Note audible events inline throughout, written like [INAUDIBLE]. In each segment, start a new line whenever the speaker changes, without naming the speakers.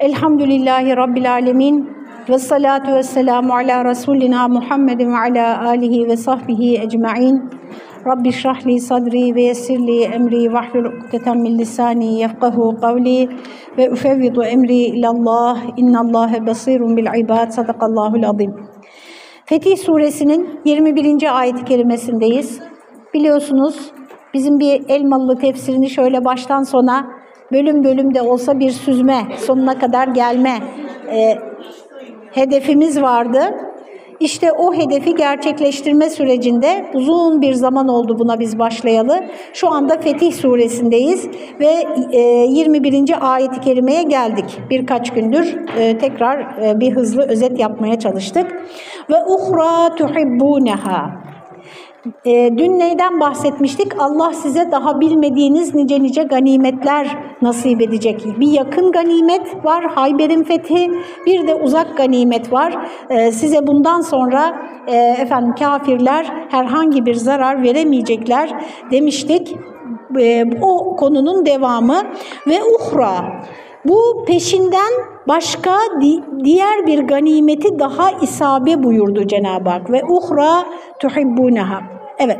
Elhamdülillahi Rabbil Alemin ve salatu ve selamu ala Resulina Muhammedin ve ala alihi ve sahbihi ecma'in. Rabbi şrahli sadri ve yessirli emri ve ahlul ukdeten min lisani yefkahu kavli ve ufevvidu emri ilallah innallâhe basirun bil ibad sadakallahul azim. Fetih suresinin 21. ayet-i kerimesindeyiz. Biliyorsunuz bizim bir Elmalı tefsirini şöyle baştan sona bölüm bölüm de olsa bir süzme, sonuna kadar gelme e, hedefimiz vardı. İşte o hedefi gerçekleştirme sürecinde uzun bir zaman oldu buna biz başlayalı. Şu anda Fetih suresindeyiz ve e, 21. ayet-i kerimeye geldik. Birkaç gündür e, tekrar e, bir hızlı özet yapmaya çalıştık. Ve uhra tuhibbuneha. E, dün neyden bahsetmiştik? Allah size daha bilmediğiniz nice nice ganimetler nasip edecek. Bir yakın ganimet var, Hayber'in fethi, bir de uzak ganimet var. E, size bundan sonra e, efendim kafirler herhangi bir zarar veremeyecekler demiştik. E, o konunun devamı ve uhra. Bu peşinden başka di diğer bir ganimeti daha isabe buyurdu Cenab-ı Hak ve uhra tuhibbunaha. Evet.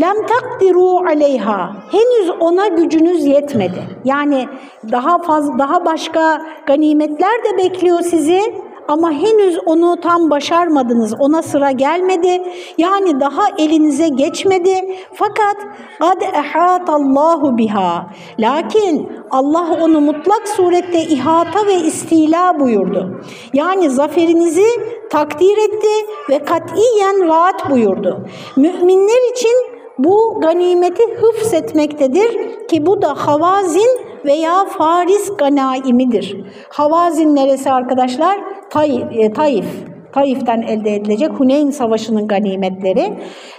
Lem takdiru aleyha. Henüz ona gücünüz yetmedi. Yani daha fazla daha başka ganimetler de bekliyor sizi ama henüz onu tam başarmadınız. Ona sıra gelmedi. Yani daha elinize geçmedi. Fakat ad Allahu biha. Lakin Allah onu mutlak surette ihata ve istila buyurdu. Yani zaferinizi takdir etti ve katiyen vaat buyurdu. Müminler için bu ganimeti hıfzetmektedir ki bu da Havazin veya Faris ganaimidir. Havazin neresi arkadaşlar? Taif. E, Taif. Taif'ten elde edilecek Huneyn Savaşı'nın ganimetleri.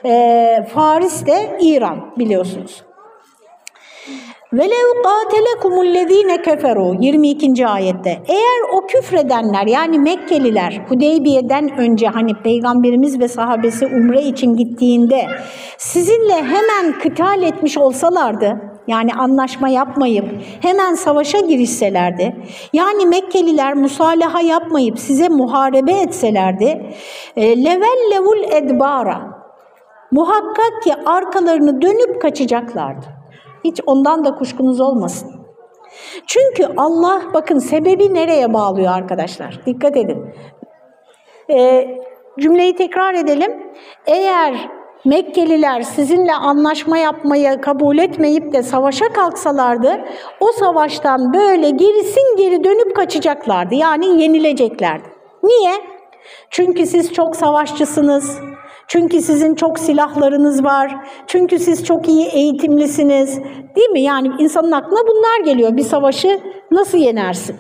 E, Faris de İran biliyorsunuz. Velev qatelekumul keferu 22. ayette. Eğer o küfredenler yani Mekkeliler Hudeybiye'den önce hani peygamberimiz ve sahabesi umre için gittiğinde sizinle hemen kıtal etmiş olsalardı yani anlaşma yapmayıp hemen savaşa girişselerdi, yani Mekkeliler musalaha yapmayıp size muharebe etselerdi, e, level levul edbara, muhakkak ki arkalarını dönüp kaçacaklardı. Hiç ondan da kuşkunuz olmasın. Çünkü Allah bakın sebebi nereye bağlıyor arkadaşlar? Dikkat edin. E, cümleyi tekrar edelim. Eğer Mekkeliler sizinle anlaşma yapmayı kabul etmeyip de savaşa kalksalardı, o savaştan böyle gerisin geri dönüp kaçacaklardı. Yani yenileceklerdi. Niye? Çünkü siz çok savaşçısınız. Çünkü sizin çok silahlarınız var. Çünkü siz çok iyi eğitimlisiniz. Değil mi? Yani insanın aklına bunlar geliyor. Bir savaşı nasıl yenersin?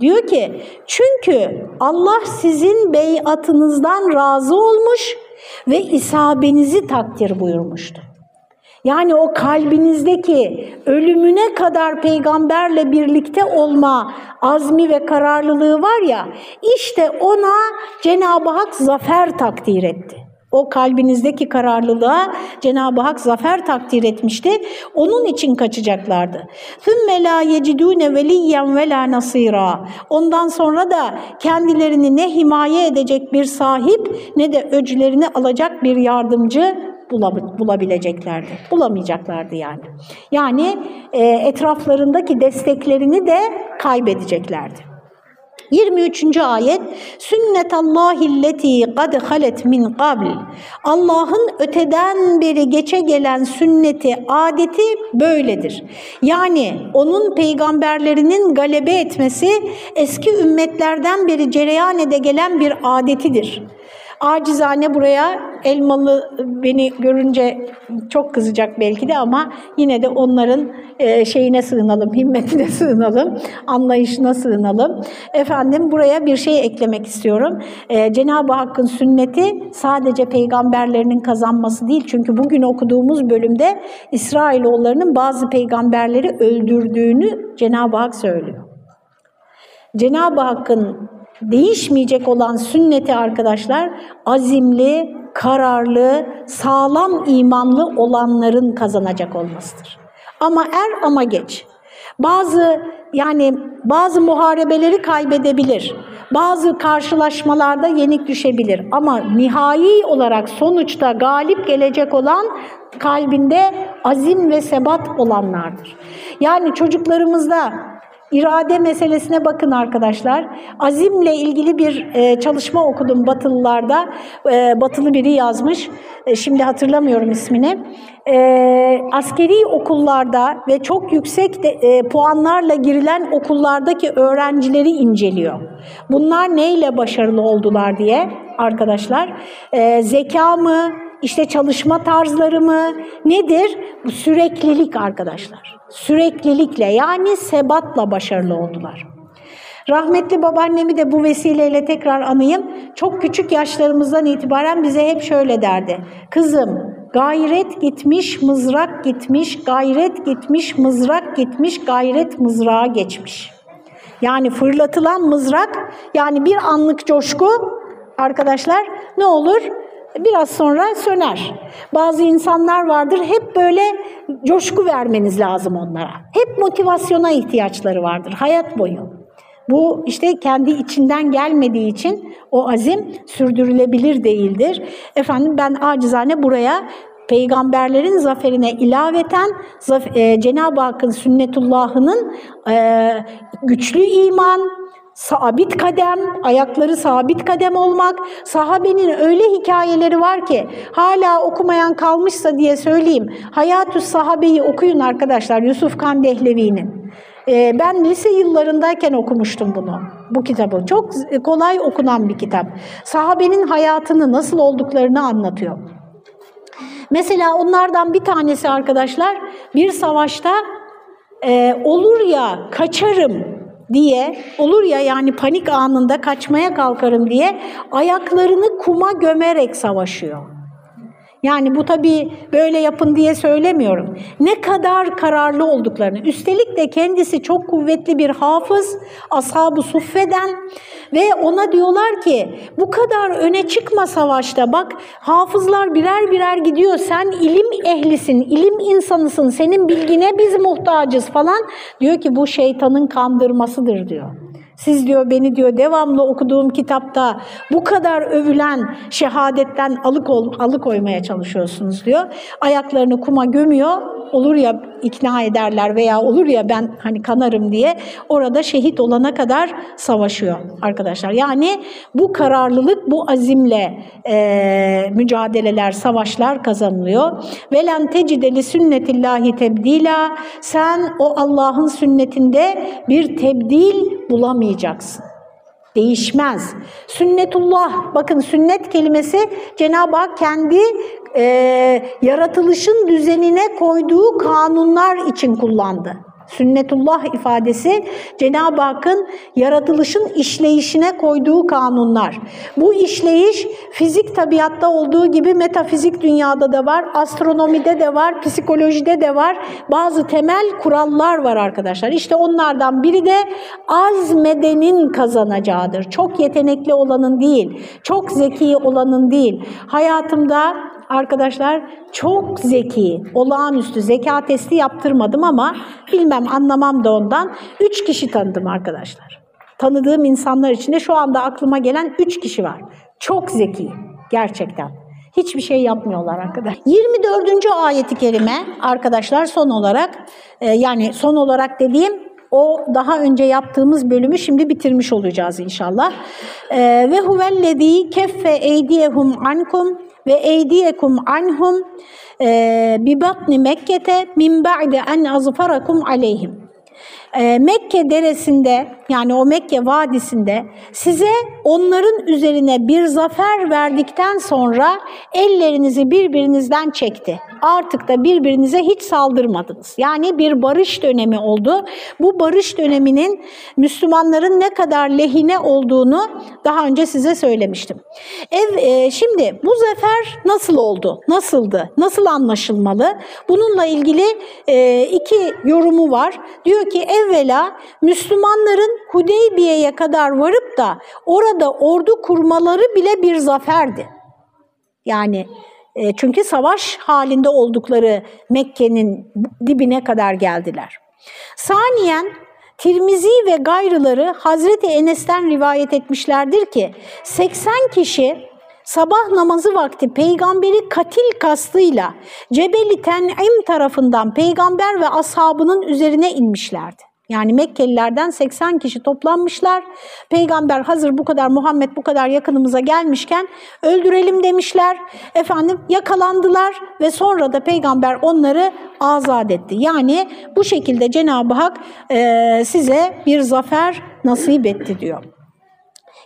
Diyor ki çünkü Allah sizin beyatınızdan razı olmuş ve isabenizi takdir buyurmuştu. Yani o kalbinizdeki ölümüne kadar peygamberle birlikte olma azmi ve kararlılığı var ya, işte ona Cenab-ı Hak zafer takdir etti. O kalbinizdeki kararlılığa Cenab-ı Hak zafer takdir etmişti. Onun için kaçacaklardı. ثُمَّ لَا يَجِدُونَ وَلِيًّا وَلَا نَصِيرًا Ondan sonra da kendilerini ne himaye edecek bir sahip ne de öcülerini alacak bir yardımcı bulabileceklerdi. Bulamayacaklardı yani. Yani e, etraflarındaki desteklerini de kaybedeceklerdi. 23. ayet Sünnetallahilleti kad halet min qabl Allah'ın öteden beri geçe gelen sünneti, adeti böyledir. Yani onun peygamberlerinin galebe etmesi eski ümmetlerden beri cereyan ede gelen bir adetidir. Acizane buraya Elmalı beni görünce çok kızacak belki de ama yine de onların e, şeyine sığınalım, himmetine [LAUGHS] sığınalım, anlayışına sığınalım. Efendim buraya bir şey eklemek istiyorum. E, Cenab-ı Hakk'ın sünneti sadece peygamberlerinin kazanması değil. Çünkü bugün okuduğumuz bölümde İsrailoğullarının bazı peygamberleri öldürdüğünü Cenab-ı Hak söylüyor. Cenab-ı Hakk'ın değişmeyecek olan sünneti arkadaşlar azimli, kararlı, sağlam imanlı olanların kazanacak olmasıdır. Ama er ama geç. bazı yani bazı muharebeleri kaybedebilir. Bazı karşılaşmalarda yenik düşebilir ama nihai olarak sonuçta galip gelecek olan kalbinde azim ve sebat olanlardır. Yani çocuklarımızda irade meselesine bakın arkadaşlar. Azimle ilgili bir e, çalışma okudum Batılılarda. E, batılı biri yazmış. E, şimdi hatırlamıyorum ismini. E, askeri okullarda ve çok yüksek de, e, puanlarla girilen okullardaki öğrencileri inceliyor. Bunlar neyle başarılı oldular diye arkadaşlar. E, zeka mı, işte çalışma tarzları mı nedir? Bu süreklilik arkadaşlar. Süreklilikle yani sebatla başarılı oldular. Rahmetli babaannemi de bu vesileyle tekrar anayım. Çok küçük yaşlarımızdan itibaren bize hep şöyle derdi. Kızım gayret gitmiş, mızrak gitmiş, gayret gitmiş, mızrak gitmiş, gayret mızrağa geçmiş. Yani fırlatılan mızrak yani bir anlık coşku arkadaşlar ne olur? biraz sonra söner. Bazı insanlar vardır hep böyle coşku vermeniz lazım onlara. Hep motivasyona ihtiyaçları vardır hayat boyu. Bu işte kendi içinden gelmediği için o azim sürdürülebilir değildir. Efendim ben acizane buraya peygamberlerin zaferine ilaveten e, Cenab-ı Hakk'ın sünnetullahının e, güçlü iman, sabit kadem, ayakları sabit kadem olmak. Sahabenin öyle hikayeleri var ki hala okumayan kalmışsa diye söyleyeyim. Hayatü Sahabe'yi okuyun arkadaşlar Yusuf Kan Dehlevi'nin. Ee, ben lise yıllarındayken okumuştum bunu, bu kitabı. Çok kolay okunan bir kitap. Sahabenin hayatını nasıl olduklarını anlatıyor. Mesela onlardan bir tanesi arkadaşlar bir savaşta e, olur ya kaçarım diye olur ya yani panik anında kaçmaya kalkarım diye ayaklarını kuma gömerek savaşıyor. Yani bu tabii böyle yapın diye söylemiyorum. Ne kadar kararlı olduklarını. Üstelik de kendisi çok kuvvetli bir hafız, ashab-ı suffeden ve ona diyorlar ki bu kadar öne çıkma savaşta bak hafızlar birer birer gidiyor. Sen ilim ehlisin, ilim insanısın, senin bilgine biz muhtacız falan. Diyor ki bu şeytanın kandırmasıdır diyor. Siz diyor beni diyor devamlı okuduğum kitapta bu kadar övülen şehadetten alıkol, alıkoymaya çalışıyorsunuz diyor. Ayaklarını kuma gömüyor. Olur ya ikna ederler veya olur ya ben hani kanarım diye orada şehit olana kadar savaşıyor arkadaşlar. Yani bu kararlılık, bu azimle e, mücadeleler, savaşlar kazanılıyor. Velen tecideli sünnetillahi tebdila sen o Allah'ın sünnetinde bir tebdil bulamayacaksın. Değişmez. Sünnetullah, bakın sünnet kelimesi Cenab-ı Hak kendi e, yaratılışın düzenine koyduğu kanunlar için kullandı. Sünnetullah ifadesi Cenab-ı Hakk'ın yaratılışın işleyişine koyduğu kanunlar. Bu işleyiş fizik tabiatta olduğu gibi metafizik dünyada da var, astronomide de var, psikolojide de var. Bazı temel kurallar var arkadaşlar. İşte onlardan biri de azmedenin kazanacağıdır. Çok yetenekli olanın değil, çok zeki olanın değil. Hayatımda arkadaşlar çok zeki, olağanüstü zeka testi yaptırmadım ama bilmem anlamam da ondan. Üç kişi tanıdım arkadaşlar. Tanıdığım insanlar içinde şu anda aklıma gelen üç kişi var. Çok zeki gerçekten. Hiçbir şey yapmıyorlar arkadaşlar. 24. ayeti kerime arkadaşlar son olarak e, yani son olarak dediğim o daha önce yaptığımız bölümü şimdi bitirmiş olacağız inşallah. E, ve huvellezî keffe eydiyehum ankum ve eydiyekum anhum e, bi batni Mekke'te min ba'de en azfarakum aleyhim. E, Mekke deresinde yani o Mekke vadisinde size onların üzerine bir zafer verdikten sonra ellerinizi birbirinizden çekti. Artık da birbirinize hiç saldırmadınız. Yani bir barış dönemi oldu. Bu barış döneminin Müslümanların ne kadar lehine olduğunu daha önce size söylemiştim. Ev, e, şimdi bu zafer nasıl oldu? Nasıldı? Nasıl anlaşılmalı? Bununla ilgili e, iki yorumu var. Diyor ki evvela Müslümanların Hudeybiye'ye kadar varıp da orada ordu kurmaları bile bir zaferdi. Yani e, çünkü savaş halinde oldukları Mekke'nin dibine kadar geldiler. Saniyen Tirmizi ve gayrıları Hazreti Enes'ten rivayet etmişlerdir ki 80 kişi sabah namazı vakti peygamberi katil kastıyla Cebeli Ten'im tarafından peygamber ve ashabının üzerine inmişlerdi. Yani Mekkelilerden 80 kişi toplanmışlar. Peygamber hazır bu kadar Muhammed bu kadar yakınımıza gelmişken öldürelim demişler. Efendim yakalandılar ve sonra da peygamber onları azat etti. Yani bu şekilde Cenab-ı Hak e, size bir zafer nasip etti diyor.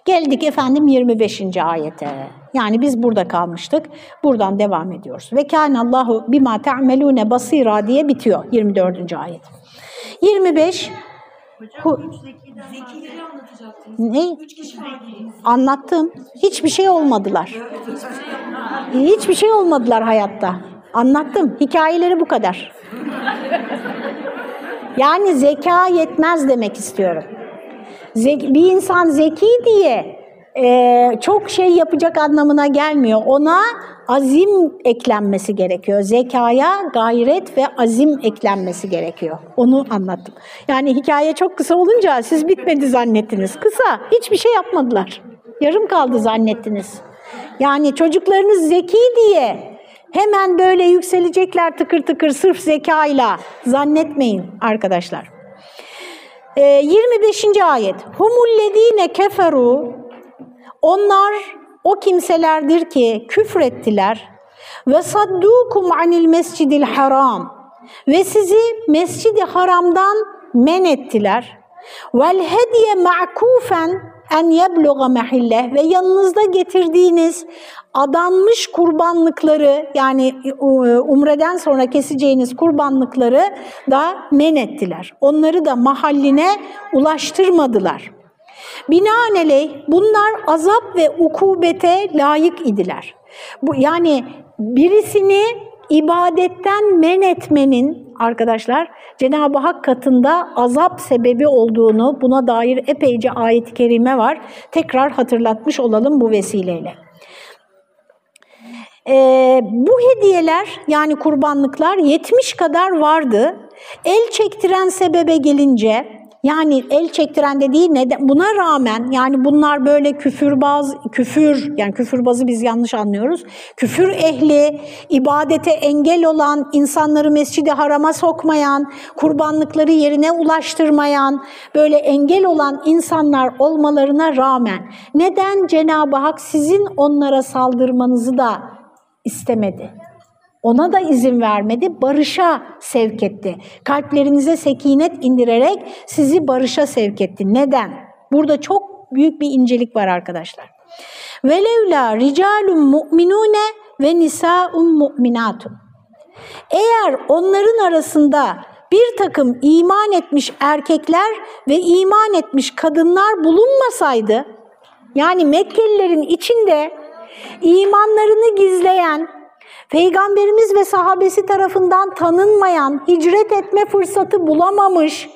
Geldik efendim 25. ayete. Yani biz burada kalmıştık. Buradan devam ediyoruz. Ve kâne Allahu bima ta'melûne basira diye bitiyor 24. ayet. 25 Hu,
Zekileri anlatacaktınız.
ne?
Üç kişi.
Anlattım. Hiçbir şey olmadılar. Hiçbir şey olmadılar hayatta. Anlattım. Hikayeleri bu kadar. Yani zeka yetmez demek istiyorum. Zek- bir insan zeki diye e, çok şey yapacak anlamına gelmiyor. Ona azim eklenmesi gerekiyor. Zekaya gayret ve azim eklenmesi gerekiyor. Onu anlattım. Yani hikaye çok kısa olunca siz bitmedi zannettiniz. Kısa. Hiçbir şey yapmadılar. Yarım kaldı zannettiniz. Yani çocuklarınız zeki diye hemen böyle yükselecekler tıkır tıkır sırf zekayla zannetmeyin arkadaşlar. Ee, 25. ayet. Humullezine keferu onlar o kimselerdir ki küfrettiler ve saddukum anil mescidil haram ve sizi mescidi haramdan men ettiler. Vel hediye ma'kufen en yebluğa mahille ve yanınızda getirdiğiniz adanmış kurbanlıkları yani umreden sonra keseceğiniz kurbanlıkları da men ettiler. Onları da mahalline ulaştırmadılar. Binaenaleyh bunlar azap ve ukubete layık idiler. Bu yani birisini ibadetten men etmenin arkadaşlar Cenab-ı Hak katında azap sebebi olduğunu buna dair epeyce ayet-i kerime var. Tekrar hatırlatmış olalım bu vesileyle. Ee, bu hediyeler yani kurbanlıklar 70 kadar vardı. El çektiren sebebe gelince yani el çektiren dediği neden buna rağmen yani bunlar böyle küfürbaz küfür yani küfürbazı biz yanlış anlıyoruz. Küfür ehli, ibadete engel olan, insanları mescidi harama sokmayan, kurbanlıkları yerine ulaştırmayan, böyle engel olan insanlar olmalarına rağmen neden Cenab-ı Hak sizin onlara saldırmanızı da istemedi? Ona da izin vermedi, barışa sevk etti. Kalplerinize sekinet indirerek sizi barışa sevk etti. Neden? Burada çok büyük bir incelik var arkadaşlar. Velevla ricalun mu'minune ve nisaun mu'minatun. Eğer onların arasında bir takım iman etmiş erkekler ve iman etmiş kadınlar bulunmasaydı, yani Mekkelilerin içinde imanlarını gizleyen, Peygamberimiz ve sahabesi tarafından tanınmayan, hicret etme fırsatı bulamamış,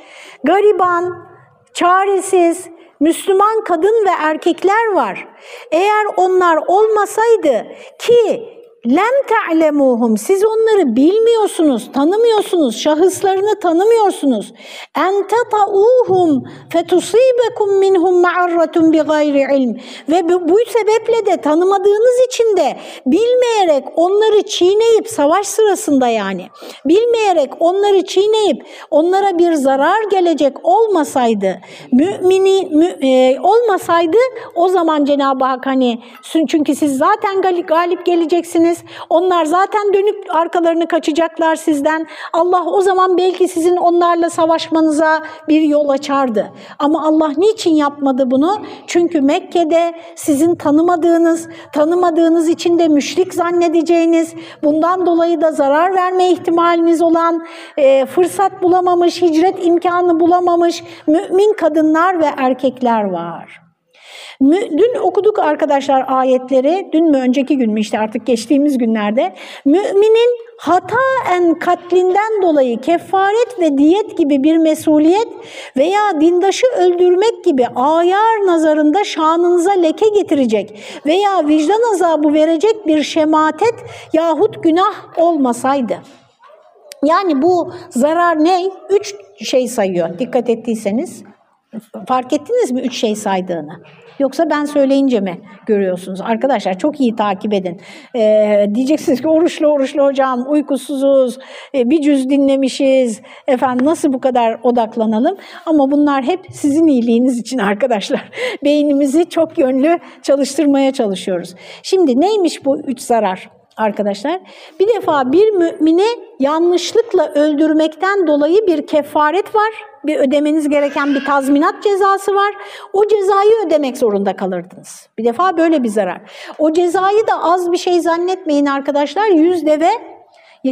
gariban, çaresiz, Müslüman kadın ve erkekler var. Eğer onlar olmasaydı ki lem ta'lemuhum siz onları bilmiyorsunuz, tanımıyorsunuz, şahıslarını tanımıyorsunuz. En tatauhum fetusibekum minhum ma'arratun bi gayri ilm. Ve bu, bu sebeple de tanımadığınız için de bilmeyerek onları çiğneyip savaş sırasında yani bilmeyerek onları çiğneyip onlara bir zarar gelecek olmasaydı mümini mü, e, olmasaydı o zaman Cenab-ı Hak hani çünkü siz zaten galip, galip geleceksiniz onlar zaten dönüp arkalarını kaçacaklar sizden. Allah o zaman belki sizin onlarla savaşmanıza bir yol açardı. Ama Allah niçin yapmadı bunu? Çünkü Mekke'de sizin tanımadığınız, tanımadığınız için de müşrik zannedeceğiniz, bundan dolayı da zarar verme ihtimaliniz olan, e, fırsat bulamamış, hicret imkanı bulamamış mümin kadınlar ve erkekler var. Dün okuduk arkadaşlar ayetleri, dün mü önceki gün mü işte artık geçtiğimiz günlerde. Müminin hataen katlinden dolayı kefaret ve diyet gibi bir mesuliyet veya dindaşı öldürmek gibi ayar nazarında şanınıza leke getirecek veya vicdan azabı verecek bir şematet yahut günah olmasaydı. Yani bu zarar ne? Üç şey sayıyor. Dikkat ettiyseniz fark ettiniz mi üç şey saydığını? Yoksa ben söyleyince mi görüyorsunuz? Arkadaşlar çok iyi takip edin. Ee, diyeceksiniz ki oruçlu oruçlu hocam uykusuzuz, e, bir cüz dinlemişiz. Efendim nasıl bu kadar odaklanalım? Ama bunlar hep sizin iyiliğiniz için arkadaşlar. [LAUGHS] Beynimizi çok yönlü çalıştırmaya çalışıyoruz. Şimdi neymiş bu üç zarar? Arkadaşlar. Bir defa bir mümini yanlışlıkla öldürmekten dolayı bir kefaret var. Bir ödemeniz gereken bir tazminat cezası var. O cezayı ödemek zorunda kalırdınız. Bir defa böyle bir zarar. O cezayı da az bir şey zannetmeyin arkadaşlar. Yüz deve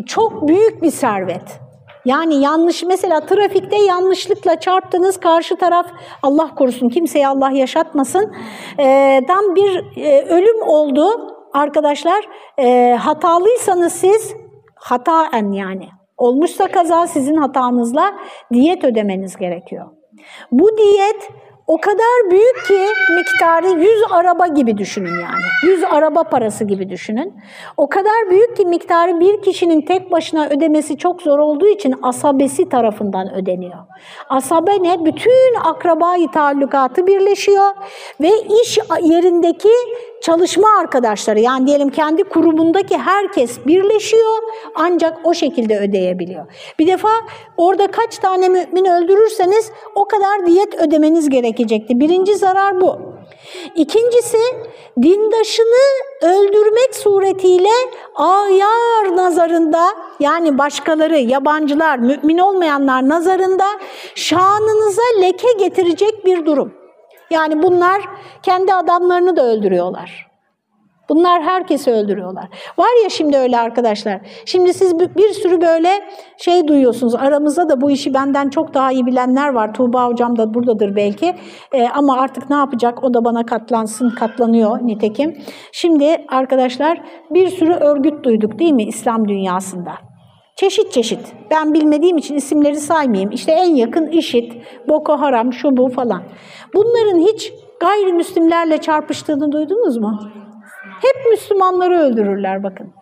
çok büyük bir servet. Yani yanlış mesela trafikte yanlışlıkla çarptınız karşı taraf Allah korusun kimseye Allah yaşatmasın. E, tam bir e, ölüm oldu arkadaşlar e, hatalıysanız siz hataen yani olmuşsa kaza sizin hatanızla diyet ödemeniz gerekiyor. Bu diyet o kadar büyük ki miktarı 100 araba gibi düşünün yani. 100 araba parası gibi düşünün. O kadar büyük ki miktarı bir kişinin tek başına ödemesi çok zor olduğu için asabesi tarafından ödeniyor. Asabe ne? Bütün akrabayı taallukatı birleşiyor ve iş yerindeki çalışma arkadaşları yani diyelim kendi kurumundaki herkes birleşiyor ancak o şekilde ödeyebiliyor. Bir defa orada kaç tane mümin öldürürseniz o kadar diyet ödemeniz gerekecekti. Birinci zarar bu. İkincisi dindaşını öldürmek suretiyle ayar nazarında yani başkaları, yabancılar, mümin olmayanlar nazarında şanınıza leke getirecek bir durum. Yani bunlar kendi adamlarını da öldürüyorlar. Bunlar herkesi öldürüyorlar. Var ya şimdi öyle arkadaşlar. Şimdi siz bir sürü böyle şey duyuyorsunuz. Aramızda da bu işi benden çok daha iyi bilenler var. Tuğba hocam da buradadır belki. Ee, ama artık ne yapacak? O da bana katlansın, katlanıyor nitekim. Şimdi arkadaşlar bir sürü örgüt duyduk değil mi İslam dünyasında? Çeşit çeşit. Ben bilmediğim için isimleri saymayayım. İşte en yakın IŞİD, Boko Haram, şu bu falan. Bunların hiç gayrimüslimlerle çarpıştığını duydunuz mu? Hep Müslümanları öldürürler bakın.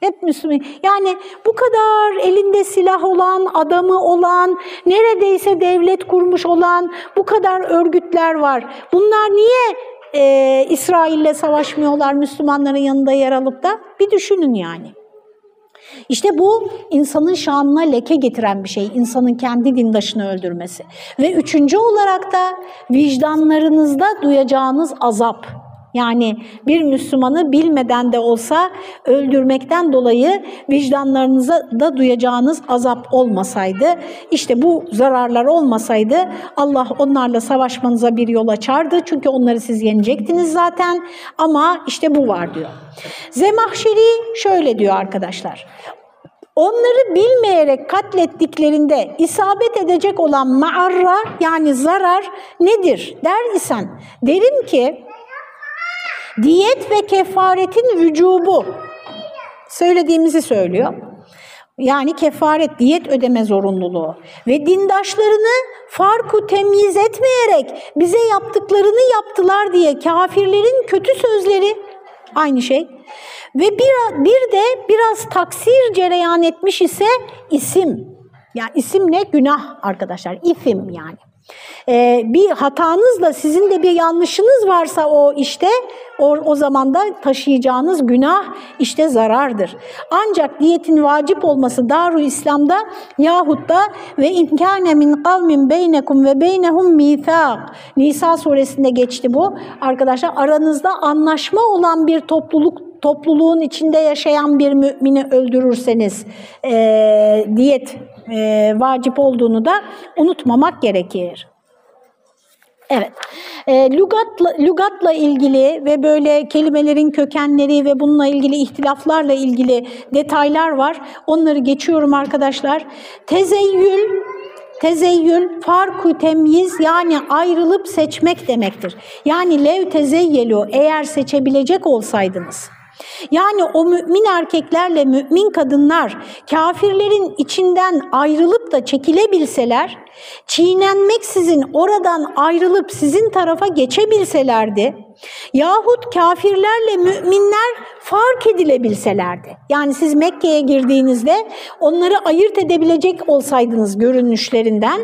Hep Müslüman. Yani bu kadar elinde silah olan, adamı olan, neredeyse devlet kurmuş olan bu kadar örgütler var. Bunlar niye e, İsrail'le savaşmıyorlar Müslümanların yanında yer alıp da? Bir düşünün yani. İşte bu insanın şanına leke getiren bir şey, insanın kendi dindaşını öldürmesi. Ve üçüncü olarak da vicdanlarınızda duyacağınız azap. Yani bir Müslümanı bilmeden de olsa öldürmekten dolayı vicdanlarınıza da duyacağınız azap olmasaydı, işte bu zararlar olmasaydı Allah onlarla savaşmanıza bir yol açardı. Çünkü onları siz yenecektiniz zaten ama işte bu var diyor. Zemahşeri şöyle diyor arkadaşlar. Onları bilmeyerek katlettiklerinde isabet edecek olan maarra yani zarar nedir der isen derim ki diyet ve kefaretin vücubu söylediğimizi söylüyor. Yani kefaret, diyet ödeme zorunluluğu ve dindaşlarını farku temyiz etmeyerek bize yaptıklarını yaptılar diye kafirlerin kötü sözleri aynı şey. Ve bir, bir de biraz taksir cereyan etmiş ise isim. Yani isim ne? Günah arkadaşlar. İfim yani. Ee, bir hatanızla sizin de bir yanlışınız varsa o işte o, o zaman da taşıyacağınız günah işte zarardır. Ancak diyetin vacip olması Daru İslam'da yahut da ve inkâne min kavmin beynekum ve beynehum mithaq. Nisa suresinde geçti bu. Arkadaşlar aranızda anlaşma olan bir topluluk topluluğun içinde yaşayan bir mümini öldürürseniz e, diyet e, vacip olduğunu da unutmamak gerekir. Evet, e, lügatla, lügatla ilgili ve böyle kelimelerin kökenleri ve bununla ilgili ihtilaflarla ilgili detaylar var. Onları geçiyorum arkadaşlar. Tezeyyül, tezeyyül farku temyiz yani ayrılıp seçmek demektir. Yani lev tezeyyelu eğer seçebilecek olsaydınız. Yani o mümin erkeklerle mümin kadınlar kafirlerin içinden ayrılıp da çekilebilseler, çiğnenmeksizin oradan ayrılıp sizin tarafa geçebilselerdi, yahut kafirlerle müminler fark edilebilselerdi. Yani siz Mekke'ye girdiğinizde onları ayırt edebilecek olsaydınız görünüşlerinden,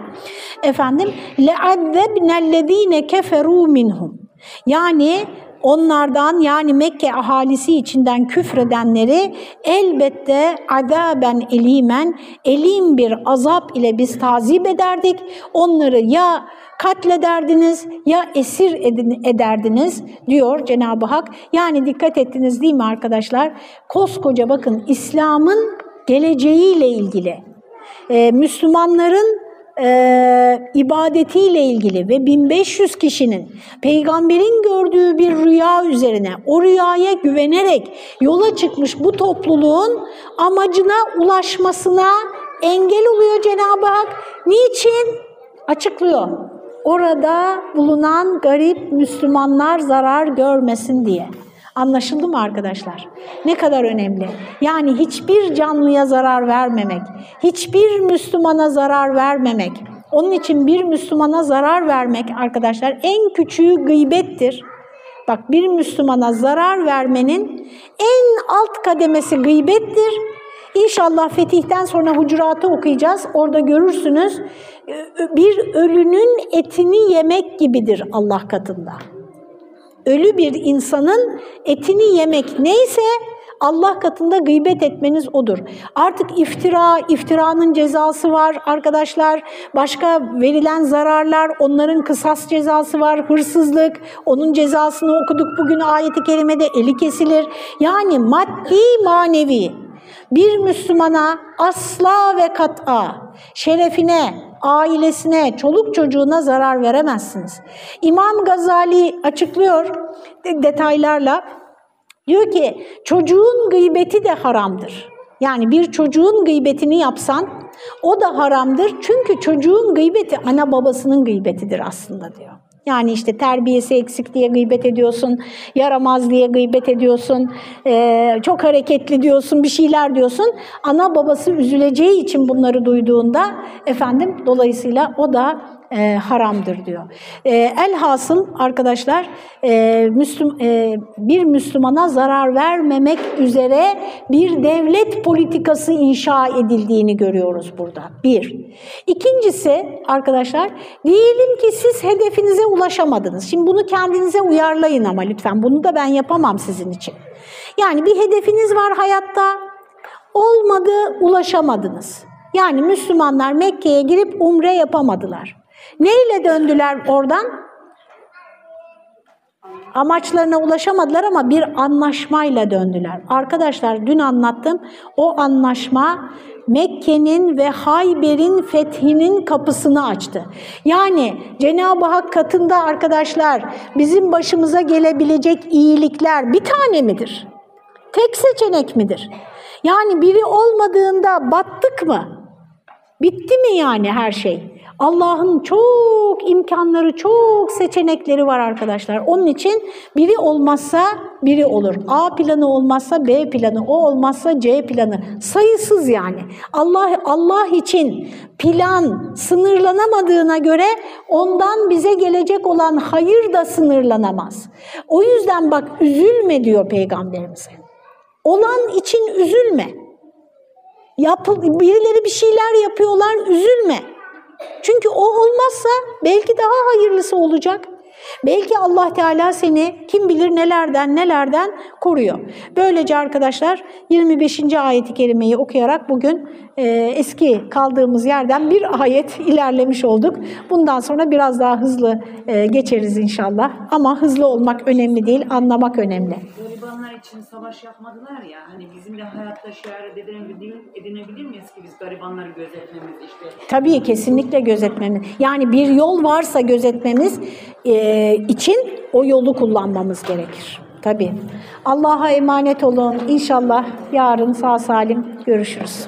efendim, لَعَذَّبْنَا الَّذ۪ينَ كَفَرُوا مِنْهُمْ Yani onlardan yani Mekke ahalisi içinden küfredenleri elbette azaben elimen, elim bir azap ile biz tazip ederdik. Onları ya katlederdiniz ya esir edin, ederdiniz diyor Cenab-ı Hak. Yani dikkat ettiniz değil mi arkadaşlar? Koskoca bakın İslam'ın geleceğiyle ilgili, ee, Müslümanların e, ibadetiyle ilgili ve 1500 kişinin peygamberin gördüğü bir rüya üzerine o rüyaya güvenerek yola çıkmış bu topluluğun amacına ulaşmasına engel oluyor Cenab-ı Hak. Niçin? Açıklıyor. Orada bulunan garip Müslümanlar zarar görmesin diye. Anlaşıldı mı arkadaşlar? Ne kadar önemli. Yani hiçbir canlıya zarar vermemek, hiçbir Müslümana zarar vermemek. Onun için bir Müslümana zarar vermek arkadaşlar en küçüğü gıybettir. Bak bir Müslümana zarar vermenin en alt kademesi gıybettir. İnşallah fetihten sonra hucuratı okuyacağız. Orada görürsünüz bir ölünün etini yemek gibidir Allah katında ölü bir insanın etini yemek neyse Allah katında gıybet etmeniz odur. Artık iftira, iftiranın cezası var arkadaşlar. Başka verilen zararlar, onların kısas cezası var. Hırsızlık, onun cezasını okuduk bugün ayeti kerimede eli kesilir. Yani maddi manevi bir Müslümana asla ve kat'a şerefine, ailesine, çoluk çocuğuna zarar veremezsiniz. İmam Gazali açıklıyor detaylarla. Diyor ki çocuğun gıybeti de haramdır. Yani bir çocuğun gıybetini yapsan o da haramdır. Çünkü çocuğun gıybeti ana babasının gıybetidir aslında diyor. Yani işte terbiyesi eksik diye gıybet ediyorsun, yaramaz diye gıybet ediyorsun, e, çok hareketli diyorsun, bir şeyler diyorsun. Ana babası üzüleceği için bunları duyduğunda efendim dolayısıyla o da e, haramdır diyor. E, elhasıl arkadaşlar e, Müslüm, e, bir Müslümana zarar vermemek üzere bir devlet politikası inşa edildiğini görüyoruz burada. Bir. İkincisi arkadaşlar diyelim ki siz hedefinize ulaşamadınız. Şimdi bunu kendinize uyarlayın ama lütfen. Bunu da ben yapamam sizin için. Yani bir hedefiniz var hayatta. Olmadı, ulaşamadınız. Yani Müslümanlar Mekke'ye girip umre yapamadılar. Neyle döndüler oradan? Amaçlarına ulaşamadılar ama bir anlaşmayla döndüler. Arkadaşlar dün anlattım. O anlaşma Mekke'nin ve Hayber'in fethinin kapısını açtı. Yani Cenab-ı Hak katında arkadaşlar bizim başımıza gelebilecek iyilikler bir tane midir? Tek seçenek midir? Yani biri olmadığında battık mı? Bitti mi yani her şey? Allah'ın çok imkanları, çok seçenekleri var arkadaşlar. Onun için biri olmazsa biri olur. A planı olmazsa B planı, o olmazsa C planı. Sayısız yani. Allah Allah için plan sınırlanamadığına göre ondan bize gelecek olan hayır da sınırlanamaz. O yüzden bak üzülme diyor peygamberimize. Olan için üzülme. Yap, birileri bir şeyler yapıyorlar, üzülme. Çünkü o olmazsa belki daha hayırlısı olacak. Belki Allah Teala seni kim bilir nelerden nelerden koruyor. Böylece arkadaşlar 25. ayeti kerimeyi okuyarak bugün e, eski kaldığımız yerden bir ayet ilerlemiş olduk. Bundan sonra biraz daha hızlı e, geçeriz inşallah. Ama hızlı olmak önemli değil, anlamak önemli.
Garibanlar için savaş yapmadılar ya, hani bizim de hayatta şiaret edinebilir, edinebilir miyiz ki biz garibanları gözetmemiz işte.
Tabii kesinlikle gözetmemiz. Yani bir yol varsa gözetmemiz e, için o yolu kullanmamız gerekir. Tabii. Allah'a emanet olun. İnşallah yarın sağ salim görüşürüz.